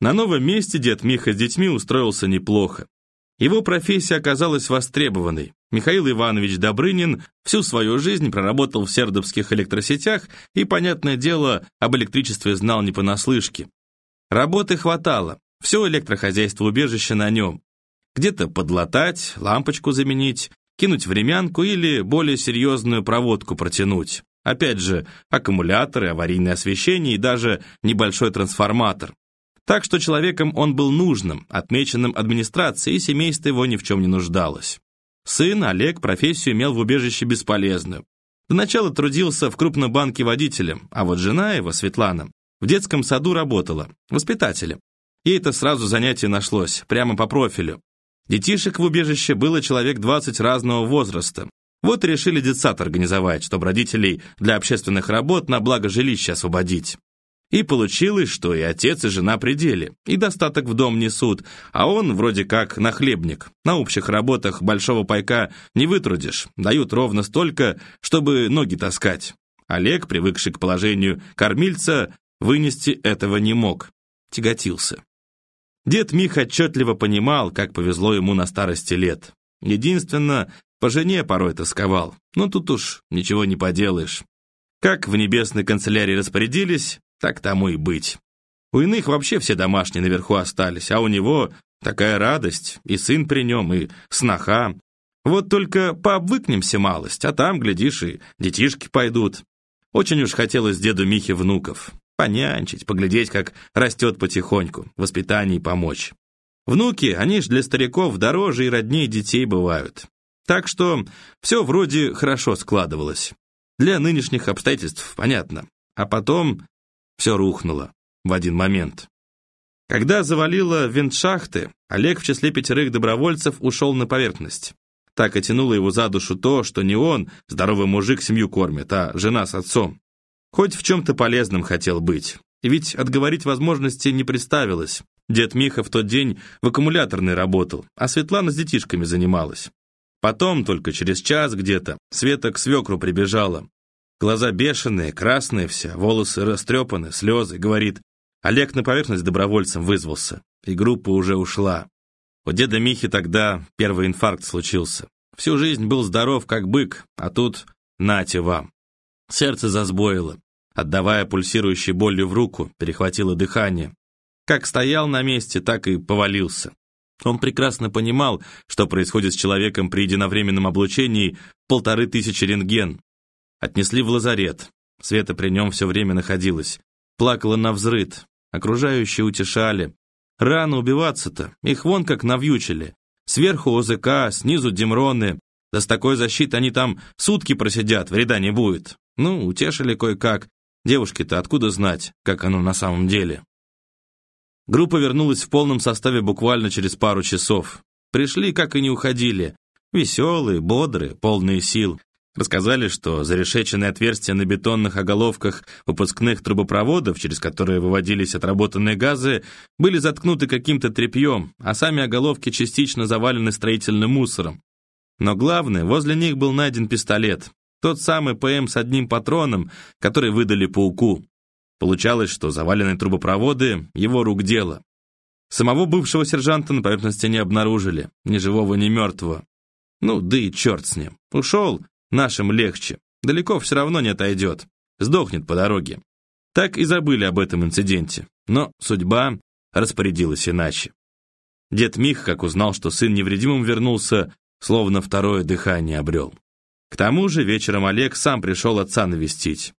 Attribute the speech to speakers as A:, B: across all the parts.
A: На новом месте дед Миха с детьми устроился неплохо. Его профессия оказалась востребованной. Михаил Иванович Добрынин всю свою жизнь проработал в сердовских электросетях и, понятное дело, об электричестве знал не понаслышке. Работы хватало, все электрохозяйство убежище на нем. Где-то подлатать, лампочку заменить, кинуть времянку или более серьезную проводку протянуть. Опять же, аккумуляторы, аварийное освещение и даже небольшой трансформатор. Так что человеком он был нужным, отмеченным администрацией, и семейство его ни в чем не нуждалось. Сын, Олег, профессию имел в убежище бесполезную. До начала трудился в крупном банке водителем, а вот жена его, Светлана, в детском саду работала, воспитателем. Ей это сразу занятие нашлось, прямо по профилю. Детишек в убежище было человек 20 разного возраста. Вот и решили детсад организовать, чтобы родителей для общественных работ на благо жилища освободить. И получилось, что и отец, и жена пределе, и достаток в дом несут, а он вроде как нахлебник. На общих работах большого пайка не вытрудишь, дают ровно столько, чтобы ноги таскать. Олег, привыкший к положению кормильца, вынести этого не мог, тяготился. Дед Мих отчетливо понимал, как повезло ему на старости лет. Единственно, по жене порой тосковал, но тут уж ничего не поделаешь. Как в небесной канцелярии распорядились, так тому и быть. У иных вообще все домашние наверху остались, а у него такая радость, и сын при нем, и сноха. Вот только пообвыкнемся малость, а там, глядишь, и детишки пойдут. Очень уж хотелось деду Михе внуков. Понянчить, поглядеть, как растет потихоньку, воспитании помочь. Внуки, они ж для стариков дороже и роднее детей бывают. Так что все вроде хорошо складывалось. Для нынешних обстоятельств, понятно. А потом все рухнуло в один момент. Когда завалило винтшахты, Олег в числе пятерых добровольцев ушел на поверхность. Так и тянуло его за душу то, что не он, здоровый мужик, семью кормит, а жена с отцом. Хоть в чем-то полезным хотел быть. Ведь отговорить возможности не представилось. Дед Миха в тот день в аккумуляторной работал, а Светлана с детишками занималась. Потом, только через час где-то, Света к свекру прибежала. Глаза бешеные, красные вся, волосы растрепаны, слезы, говорит. Олег на поверхность добровольцем вызвался, и группа уже ушла. У деда Михи тогда первый инфаркт случился. Всю жизнь был здоров, как бык, а тут нате вам. Сердце засбоило, отдавая пульсирующей болью в руку, перехватило дыхание. Как стоял на месте, так и повалился. Он прекрасно понимал, что происходит с человеком при единовременном облучении полторы тысячи рентген, Отнесли в лазарет. Света при нем все время находилась. Плакала на взрыд. Окружающие утешали. Рано убиваться-то, их вон как навьючили. Сверху ОЗК, снизу демроны. Да с такой защитой они там сутки просидят, вреда не будет. Ну, утешили кое-как. Девушки-то откуда знать, как оно на самом деле? Группа вернулась в полном составе буквально через пару часов. Пришли, как и не уходили. Веселые, бодрые, полные сил. Рассказали, что зарешеченные отверстия на бетонных оголовках выпускных трубопроводов, через которые выводились отработанные газы, были заткнуты каким-то тряпьем, а сами оголовки частично завалены строительным мусором. Но главное, возле них был найден пистолет. Тот самый ПМ с одним патроном, который выдали пауку. Получалось, что заваленные трубопроводы — его рук дело. Самого бывшего сержанта на поверхности не обнаружили, ни живого, ни мертвого. Ну, да и черт с ним. Ушел, Нашим легче. Далеко все равно не отойдет. Сдохнет по дороге. Так и забыли об этом инциденте. Но судьба распорядилась иначе. Дед Мих, как узнал, что сын невредимым вернулся, словно второе дыхание обрел. К тому же вечером Олег сам пришел отца навестить.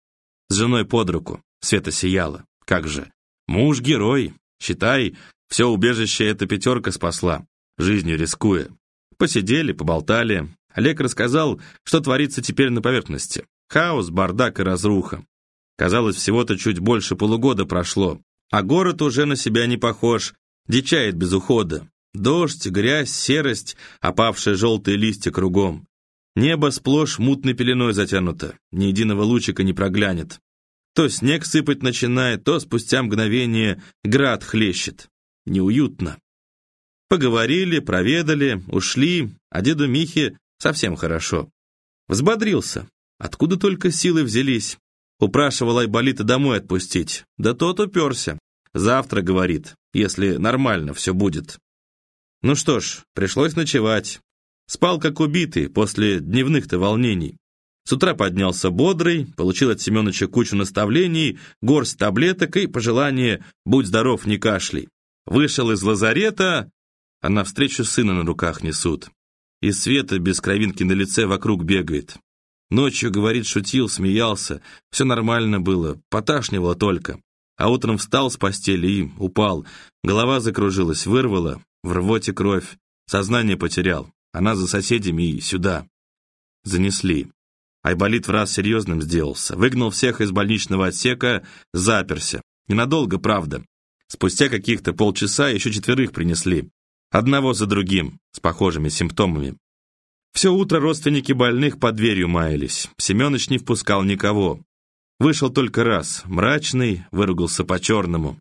A: С женой под руку. Света сияла. Как же. Муж-герой. Считай, все убежище эта пятерка спасла, жизнью рискуя. Посидели, поболтали, Олег рассказал, что творится теперь на поверхности. Хаос, бардак и разруха. Казалось, всего-то чуть больше полугода прошло, а город уже на себя не похож, дичает без ухода. Дождь, грязь, серость, опавшие желтые листья кругом. Небо сплошь мутной пеленой затянуто, ни единого лучика не проглянет. То снег сыпать начинает, то спустя мгновение град хлещет. Неуютно. Поговорили, проведали, ушли, а деду Михе Совсем хорошо. Взбодрился. Откуда только силы взялись? Упрашивал Айболита домой отпустить. Да тот уперся. Завтра, говорит, если нормально все будет. Ну что ж, пришлось ночевать. Спал как убитый после дневных-то волнений. С утра поднялся бодрый, получил от Семеновича кучу наставлений, горсть таблеток и пожелание «будь здоров, не кашляй». Вышел из лазарета, а навстречу сына на руках несут. И Света без кровинки на лице вокруг бегает. Ночью, говорит, шутил, смеялся, все нормально было, поташнивало только. А утром встал с постели и упал. Голова закружилась, вырвала, в рвоте кровь. Сознание потерял. Она за соседями и сюда. Занесли. Айболит в раз серьезным сделался. Выгнал всех из больничного отсека, заперся. Ненадолго, правда. Спустя каких-то полчаса еще четверых принесли. Одного за другим, с похожими симптомами. Все утро родственники больных под дверью маялись. Семенович не впускал никого. Вышел только раз, мрачный, выругался по-черному.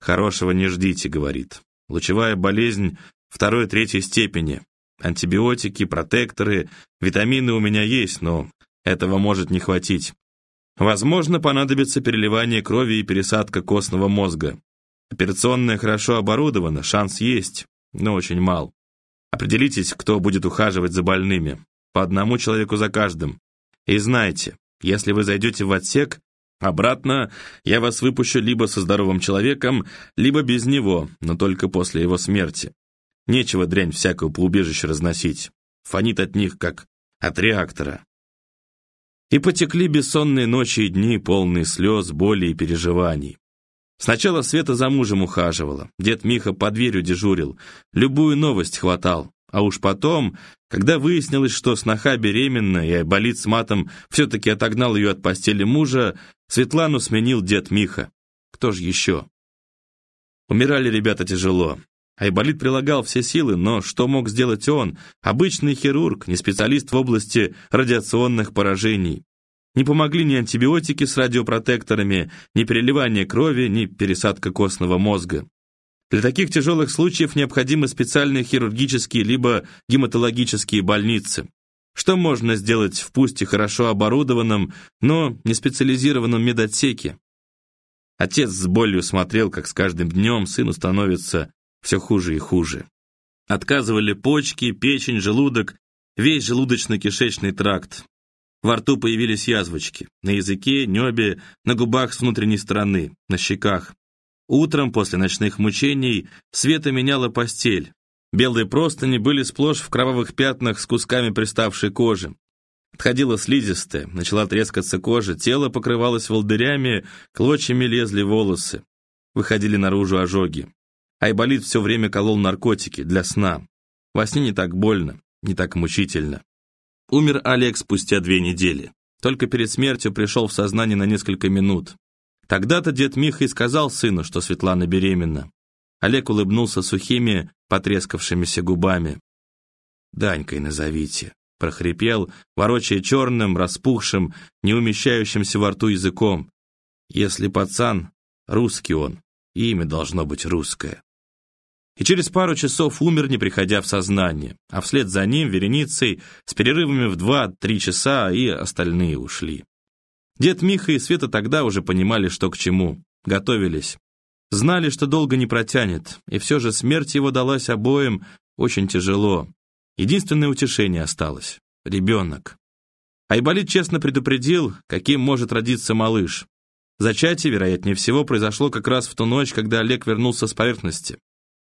A: «Хорошего не ждите», — говорит. «Лучевая болезнь второй-третьей степени. Антибиотики, протекторы, витамины у меня есть, но этого может не хватить. Возможно, понадобится переливание крови и пересадка костного мозга. Операционная хорошо оборудована, шанс есть, но очень мал. Определитесь, кто будет ухаживать за больными. По одному человеку за каждым. И знайте, если вы зайдете в отсек, обратно я вас выпущу либо со здоровым человеком, либо без него, но только после его смерти. Нечего дрянь всякую по убежищу разносить. Фонит от них, как от реактора. И потекли бессонные ночи и дни, полные слез, боли и переживаний. Сначала Света за мужем ухаживала, дед Миха под дверью дежурил, любую новость хватал. А уж потом, когда выяснилось, что сноха беременна, и болит с матом все-таки отогнал ее от постели мужа, Светлану сменил дед Миха. Кто же еще? Умирали ребята тяжело. Айболит прилагал все силы, но что мог сделать он, обычный хирург, не специалист в области радиационных поражений? Не помогли ни антибиотики с радиопротекторами, ни переливание крови, ни пересадка костного мозга. Для таких тяжелых случаев необходимы специальные хирургические либо гематологические больницы. Что можно сделать в пусть и хорошо оборудованном, но не специализированном медотсеке? Отец с болью смотрел, как с каждым днем сыну становится все хуже и хуже. Отказывали почки, печень, желудок, весь желудочно-кишечный тракт. Во рту появились язвочки, на языке, небе, на губах с внутренней стороны, на щеках. Утром, после ночных мучений, Света меняла постель. Белые простыни были сплошь в кровавых пятнах с кусками приставшей кожи. Отходила слизистая, начала трескаться кожа, тело покрывалось волдырями, клочьями лезли волосы. Выходили наружу ожоги. Айболит все время колол наркотики для сна. Во сне не так больно, не так мучительно. Умер Олег спустя две недели. Только перед смертью пришел в сознание на несколько минут. Тогда-то дед Миха и сказал сыну, что Светлана беременна. Олег улыбнулся сухими, потрескавшимися губами. «Данькой назовите», — прохрипел, ворочая черным, распухшим, не умещающимся во рту языком. «Если пацан, русский он, имя должно быть русское». И через пару часов умер, не приходя в сознание, а вслед за ним вереницей с перерывами в два-три часа и остальные ушли. Дед Миха и Света тогда уже понимали, что к чему, готовились. Знали, что долго не протянет, и все же смерть его далась обоим очень тяжело. Единственное утешение осталось — ребенок. Айболит честно предупредил, каким может родиться малыш. Зачатие, вероятнее всего, произошло как раз в ту ночь, когда Олег вернулся с поверхности.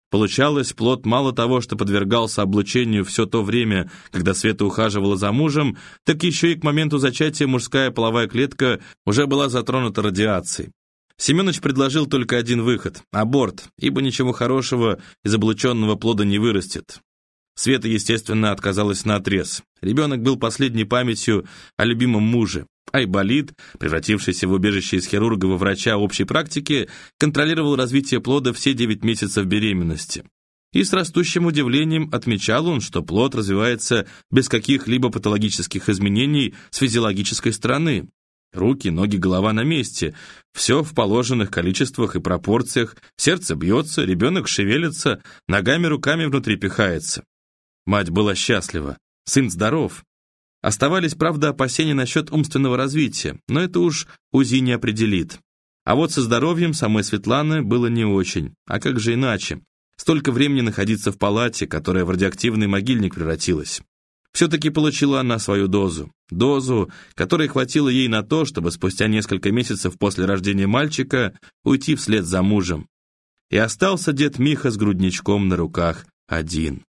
A: Получалось, плод мало того, что подвергался облучению все то время, когда Света ухаживала за мужем, так еще и к моменту зачатия мужская половая клетка уже была затронута радиацией. Семенович предложил только один выход – аборт, ибо ничего хорошего из облученного плода не вырастет. Света, естественно, отказалась на отрез. Ребенок был последней памятью о любимом муже. Айболит, превратившийся в убежище из хирурга во врача общей практики, контролировал развитие плода все 9 месяцев беременности. И с растущим удивлением отмечал он, что плод развивается без каких-либо патологических изменений с физиологической стороны. Руки, ноги, голова на месте. Все в положенных количествах и пропорциях. Сердце бьется, ребенок шевелится, ногами, руками внутри пихается. Мать была счастлива. Сын здоров. Оставались, правда, опасения насчет умственного развития, но это уж УЗИ не определит. А вот со здоровьем самой Светланы было не очень. А как же иначе? Столько времени находиться в палате, которая в радиоактивный могильник превратилась. Все-таки получила она свою дозу. Дозу, которой хватило ей на то, чтобы спустя несколько месяцев после рождения мальчика уйти вслед за мужем. И остался дед Миха с грудничком на руках один.